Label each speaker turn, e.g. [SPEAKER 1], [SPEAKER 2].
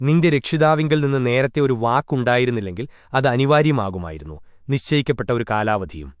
[SPEAKER 1] നിന്റെ രക്ഷിതാവിങ്കിൽ നിന്ന് നേരത്തെ ഒരു വാക്കുണ്ടായിരുന്നില്ലെങ്കിൽ അത് അനിവാര്യമാകുമായിരുന്നു. നിശ്ചയിക്കപ്പെട്ട ഒരു കാലാവധിയും.